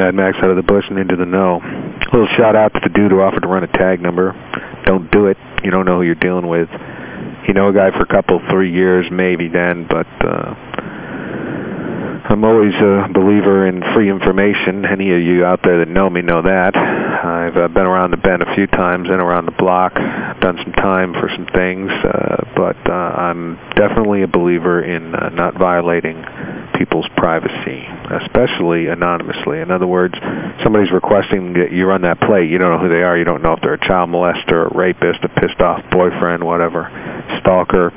Mad Max out of the bush and into the know. A little shout out to the dude who offered to run a tag number. Don't do it. You don't know who you're dealing with. You know a guy for a couple, three years, maybe then, but uh, I'm always a believer in free information. Any of you out there that know me know that. I've uh, been around the bend a few times and around the block, done some time for some things, uh, but uh, I'm definitely a believer in uh, not violating people's privacy, especially anonymously. In other words, somebody's requesting that you run that plate. You don't know who they are. You don't know if they're a child molester, a rapist, a pissed off boyfriend, whatever, stalker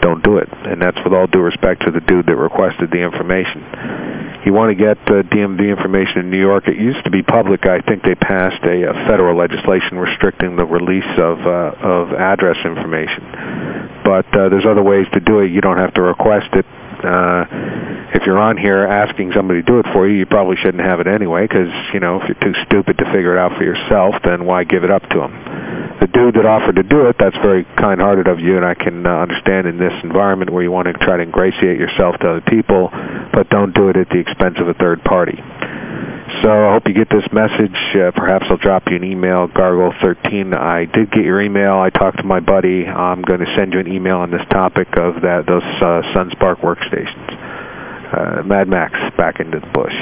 don't do it. And that's with all due respect to the dude that requested the information. You want to get DMV information in New York, it used to be public. I think they passed a, a federal legislation restricting the release of, uh, of address information. But uh, there's other ways to do it. You don't have to request it. Uh, if you're on here asking somebody to do it for you, you probably shouldn't have it anyway because, you know, if you're too stupid to figure it out for yourself, then why give it up to them? the dude that offered to do it, that's very kind-hearted of you, and I can uh, understand in this environment where you want to try to ingratiate yourself to other people, but don't do it at the expense of a third party. So I hope you get this message. Uh, perhaps I'll drop you an email, Gargle13. I did get your email. I talked to my buddy. I'm going to send you an email on this topic of that those uh, Sun SPARC workstations. Uh, Mad Max, back into the bush.